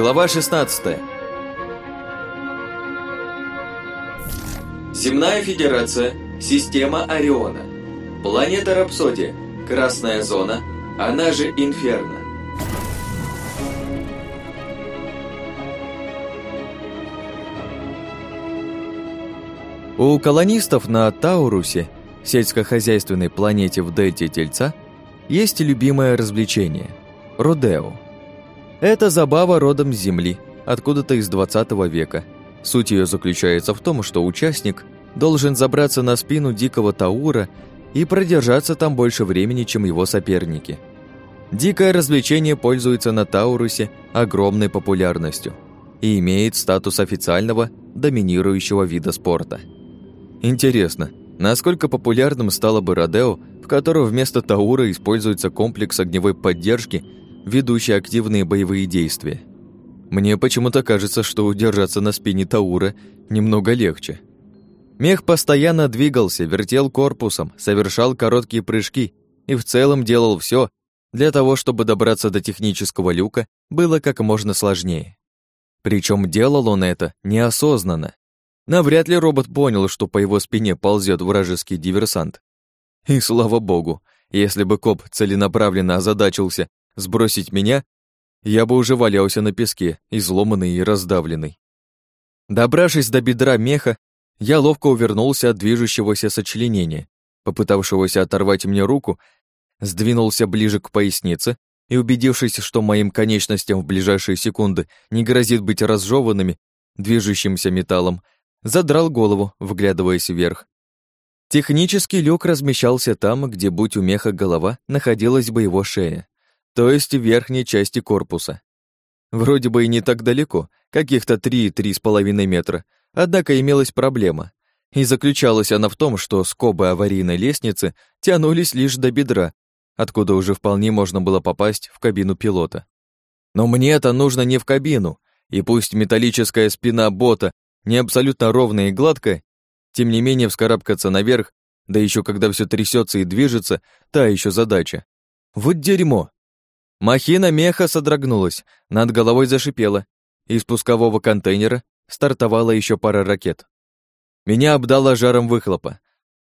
Глава 16 Земная Федерация, система Ориона. Планета Рапсодия, Красная Зона, она же Инферно. У колонистов на Таурусе, сельскохозяйственной планете в дельте Тельца, есть любимое развлечение – Родео. Это забава родом с Земли, откуда-то из 20 века. Суть ее заключается в том, что участник должен забраться на спину дикого Таура и продержаться там больше времени, чем его соперники. Дикое развлечение пользуется на Таурусе огромной популярностью и имеет статус официального доминирующего вида спорта – Интересно, насколько популярным стало бы Родео, в котором вместо Таура используется комплекс огневой поддержки, ведущий активные боевые действия? Мне почему-то кажется, что удержаться на спине Таура немного легче. Мех постоянно двигался, вертел корпусом, совершал короткие прыжки и в целом делал все для того, чтобы добраться до технического люка было как можно сложнее. Причем делал он это неосознанно. Навряд ли робот понял, что по его спине ползет вражеский диверсант. И слава богу, если бы коп целенаправленно озадачился сбросить меня, я бы уже валялся на песке, изломанный и раздавленный. Добравшись до бедра меха, я ловко увернулся от движущегося сочленения, попытавшегося оторвать мне руку, сдвинулся ближе к пояснице и, убедившись, что моим конечностям в ближайшие секунды не грозит быть разжеванными движущимся металлом, задрал голову, вглядываясь вверх. Технический люк размещался там, где, будь у меха голова, находилась бы его шея, то есть в верхней части корпуса. Вроде бы и не так далеко, каких-то 3-3,5 метра, однако имелась проблема. И заключалась она в том, что скобы аварийной лестницы тянулись лишь до бедра, откуда уже вполне можно было попасть в кабину пилота. Но мне это нужно не в кабину, и пусть металлическая спина бота не абсолютно ровная и гладкая, тем не менее вскарабкаться наверх, да еще когда все трясется и движется, та еще задача. Вот дерьмо. Махина меха содрогнулась, над головой зашипела, из пускового контейнера стартовала еще пара ракет. Меня обдало жаром выхлопа.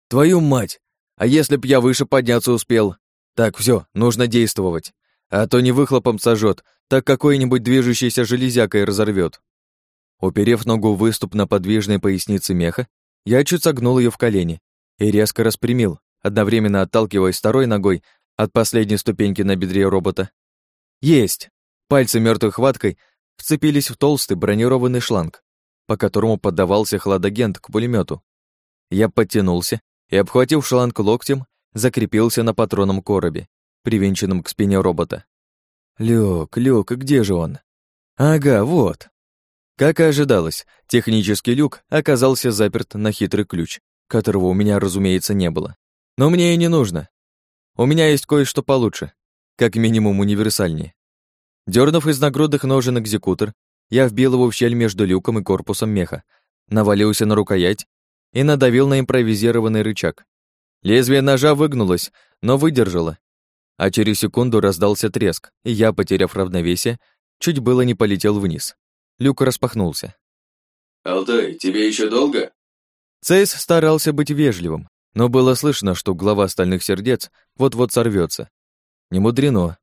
Твою мать! А если б я выше подняться успел? Так, все, нужно действовать. А то не выхлопом сожжет, так какой-нибудь движущейся железякой разорвет. Уперев ногу в выступ на подвижной пояснице меха, я чуть согнул ее в колени и резко распрямил, одновременно отталкиваясь второй ногой от последней ступеньки на бедре робота. Есть! Пальцы мертвой хваткой вцепились в толстый бронированный шланг, по которому поддавался хладагент к пулемету. Я подтянулся и, обхватив шланг локтем, закрепился на патронном коробе, привинченном к спине робота. Люк, Люк, где же он? Ага, вот. Как и ожидалось, технический люк оказался заперт на хитрый ключ, которого у меня, разумеется, не было. Но мне и не нужно. У меня есть кое-что получше, как минимум универсальнее. Дернув из нагрудных ножен экзекутор, я вбил его в щель между люком и корпусом меха, навалился на рукоять и надавил на импровизированный рычаг. Лезвие ножа выгнулось, но выдержало. А через секунду раздался треск, и я, потеряв равновесие, чуть было не полетел вниз. Люк распахнулся. «Алтай, тебе еще долго?» Цейс старался быть вежливым, но было слышно, что глава стальных сердец вот-вот сорвется. Не мудрено.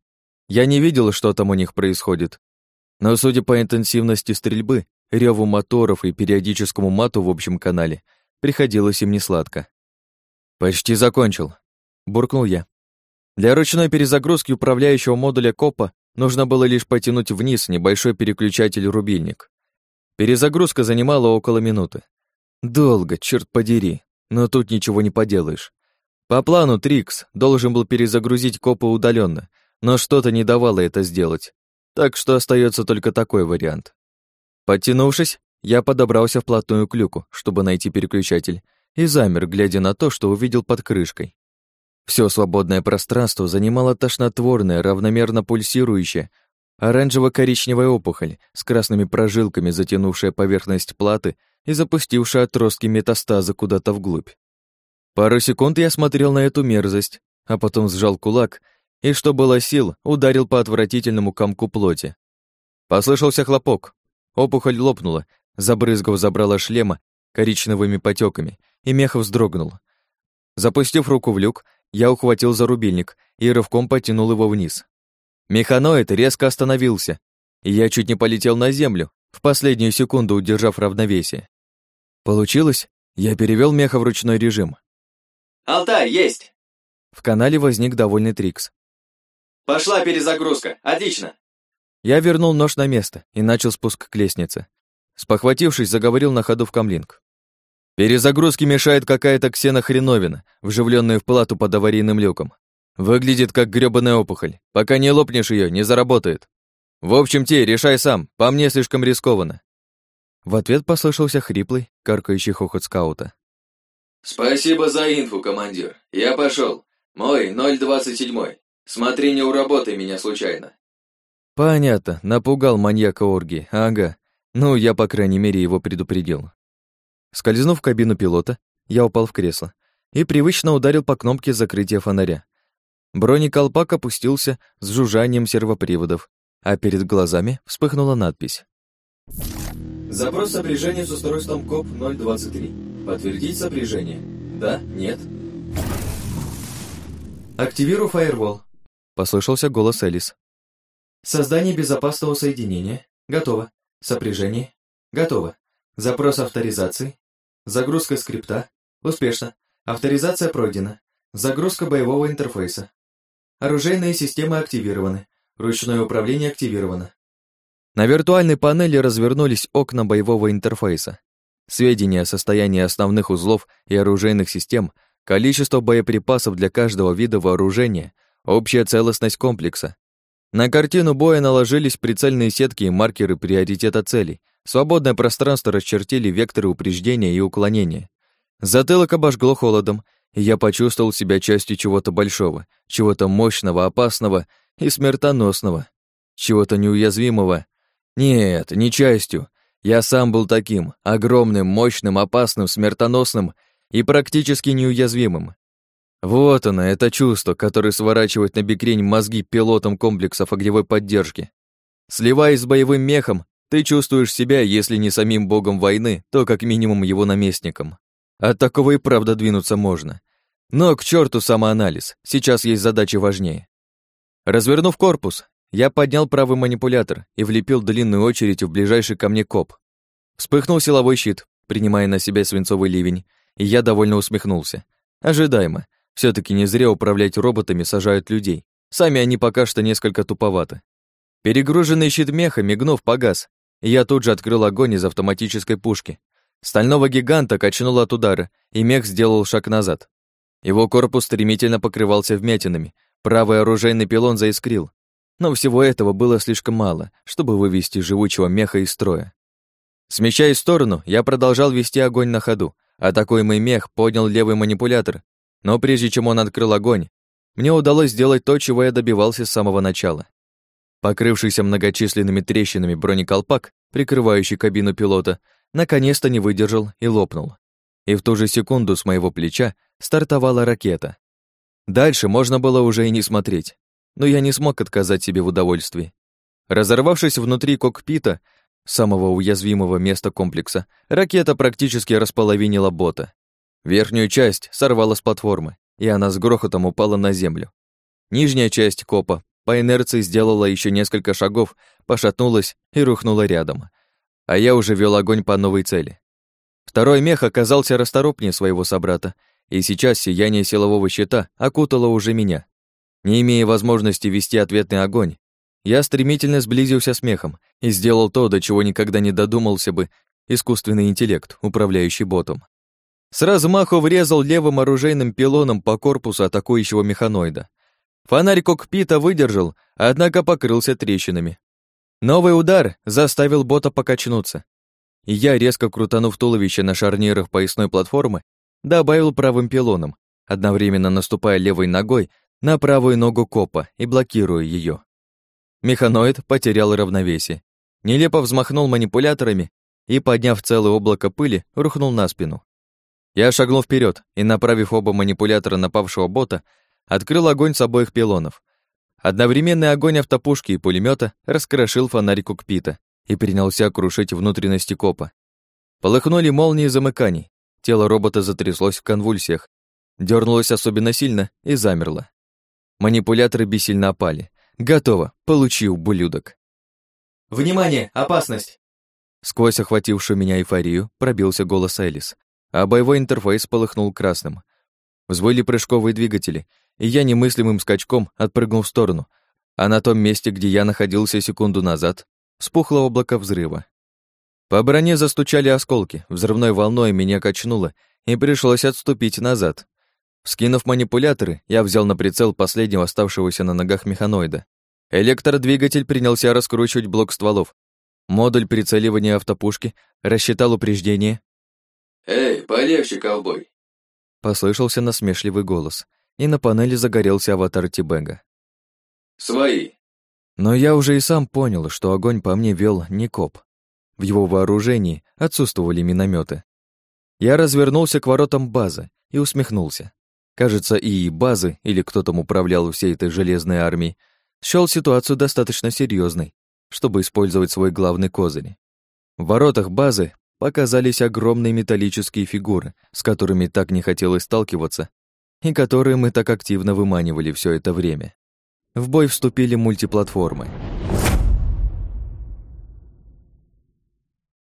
Я не видел, что там у них происходит. Но, судя по интенсивности стрельбы, реву моторов и периодическому мату в общем канале, приходилось им несладко. «Почти закончил», — буркнул я. Для ручной перезагрузки управляющего модуля КОПа Нужно было лишь потянуть вниз небольшой переключатель-рубильник. Перезагрузка занимала около минуты. Долго, черт подери, но тут ничего не поделаешь. По плану Трикс должен был перезагрузить копы удаленно, но что-то не давало это сделать. Так что остается только такой вариант. Подтянувшись, я подобрался вплотную к люку, чтобы найти переключатель, и замер, глядя на то, что увидел под крышкой. Все свободное пространство занимала тошнотворная, равномерно пульсирующая, оранжево-коричневая опухоль с красными прожилками, затянувшая поверхность платы и запустившая отростки метастаза куда-то вглубь. Пару секунд я смотрел на эту мерзость, а потом сжал кулак и, что было сил, ударил по отвратительному комку плоти. Послышался хлопок. Опухоль лопнула, забрызгав забрала шлема коричневыми потеками, и мех вздрогнул. Запустив руку в люк, я ухватил за рубильник и рывком потянул его вниз. Механоид резко остановился, и я чуть не полетел на землю, в последнюю секунду удержав равновесие. Получилось? Я перевел меха в ручной режим. «Алтай, есть!» В канале возник довольный Трикс. «Пошла перезагрузка, отлично!» Я вернул нож на место и начал спуск к лестнице. Спохватившись, заговорил на ходу в камлинг. Перезагрузке мешает какая-то ксенохреновина, вживленная в плату под аварийным люком. Выглядит как грёбаная опухоль. Пока не лопнешь ее, не заработает. В общем, те, решай сам, по мне слишком рискованно. В ответ послышался хриплый, каркающий хохот скаута. «Спасибо за инфу, командир. Я пошел. Мой 027. Смотри, не уработай меня случайно». Понятно, напугал маньяка оргии, ага. Ну, я, по крайней мере, его предупредил. Скользнув в кабину пилота, я упал в кресло и привычно ударил по кнопке закрытия фонаря. Бронеколпак опустился с жужжанием сервоприводов, а перед глазами вспыхнула надпись. Запрос сопряжения с устройством КОП-023. Подтвердить сопряжение. Да? Нет? Активирую фаервол. Послышался голос Элис. Создание безопасного соединения. Готово. Сопряжение. Готово. Запрос авторизации. Загрузка скрипта. Успешно. Авторизация пройдена. Загрузка боевого интерфейса. Оружейные системы активированы. Ручное управление активировано. На виртуальной панели развернулись окна боевого интерфейса. Сведения о состоянии основных узлов и оружейных систем, количество боеприпасов для каждого вида вооружения, общая целостность комплекса. На картину боя наложились прицельные сетки и маркеры приоритета целей. Свободное пространство расчертили векторы упреждения и уклонения. Затылок обожгло холодом, и я почувствовал себя частью чего-то большого, чего-то мощного, опасного и смертоносного, чего-то неуязвимого нет, не частью. Я сам был таким, огромным, мощным, опасным, смертоносным и практически неуязвимым. Вот оно, это чувство, которое сворачивает на бекрень мозги пилотам комплексов огневой поддержки. Сливаясь с боевым мехом, ты чувствуешь себя, если не самим богом войны, то как минимум его наместником. От такого и правда двинуться можно. Но к черту самоанализ, сейчас есть задачи важнее. Развернув корпус, я поднял правый манипулятор и влепил длинную очередь в ближайший ко мне коп. Вспыхнул силовой щит, принимая на себя свинцовый ливень, и я довольно усмехнулся. Ожидаемо. все таки не зря управлять роботами сажают людей. Сами они пока что несколько туповаты. Перегруженный щит меха, мигнув, погас, и я тут же открыл огонь из автоматической пушки. Стального гиганта качнуло от удара, и мех сделал шаг назад. Его корпус стремительно покрывался вмятинами, правый оружейный пилон заискрил, но всего этого было слишком мало, чтобы вывести живучего меха из строя. Смещаясь в сторону, я продолжал вести огонь на ходу. Атакуемый мех поднял левый манипулятор, но прежде чем он открыл огонь, мне удалось сделать то, чего я добивался с самого начала. Покрывшийся многочисленными трещинами бронеколпак, прикрывающий кабину пилота, наконец-то не выдержал и лопнул. И в ту же секунду с моего плеча стартовала ракета. Дальше можно было уже и не смотреть но я не смог отказать себе в удовольствии. Разорвавшись внутри кокпита, самого уязвимого места комплекса, ракета практически располовинила бота. Верхнюю часть сорвала с платформы, и она с грохотом упала на землю. Нижняя часть копа по инерции сделала еще несколько шагов, пошатнулась и рухнула рядом. А я уже вел огонь по новой цели. Второй мех оказался расторопнее своего собрата, и сейчас сияние силового щита окутало уже меня. Не имея возможности вести ответный огонь, я стремительно сблизился с мехом и сделал то, до чего никогда не додумался бы искусственный интеллект, управляющий ботом. С размаху врезал левым оружейным пилоном по корпусу атакующего механоида. Фонарь кокпита выдержал, однако покрылся трещинами. Новый удар заставил бота покачнуться. Я, резко крутанув туловище на шарнирах поясной платформы, добавил правым пилоном, одновременно наступая левой ногой на правую ногу копа и блокирую ее. Механоид потерял равновесие, нелепо взмахнул манипуляторами и, подняв целое облако пыли, рухнул на спину. Я шагнул вперед и, направив оба манипулятора напавшего бота, открыл огонь с обоих пилонов. Одновременный огонь автопушки и пулемета раскрошил фонарь кокпита и принялся крушить внутренности копа. Полыхнули молнии замыканий. Тело робота затряслось в конвульсиях, дернулось особенно сильно и замерло. Манипуляторы бессильно опали. Готово, получи, ублюдок. «Внимание! Опасность!» Сквозь охватившую меня эйфорию пробился голос Элис, а боевой интерфейс полыхнул красным. Взвыли прыжковые двигатели, и я немыслимым скачком отпрыгнул в сторону, а на том месте, где я находился секунду назад, вспухло облако взрыва. По броне застучали осколки, взрывной волной меня качнуло, и пришлось отступить назад. Скинув манипуляторы, я взял на прицел последнего оставшегося на ногах механоида. Электродвигатель принялся раскручивать блок стволов. Модуль прицеливания автопушки рассчитал упреждение. «Эй, полегче, ковбой!» Послышался насмешливый голос, и на панели загорелся аватар Тибега. «Свои!» Но я уже и сам понял, что огонь по мне вел не коп. В его вооружении отсутствовали минометы. Я развернулся к воротам базы и усмехнулся. Кажется, и базы, или кто там управлял всей этой железной армией, счёл ситуацию достаточно серьезной, чтобы использовать свой главный козырь. В воротах базы показались огромные металлические фигуры, с которыми так не хотелось сталкиваться, и которые мы так активно выманивали все это время. В бой вступили мультиплатформы.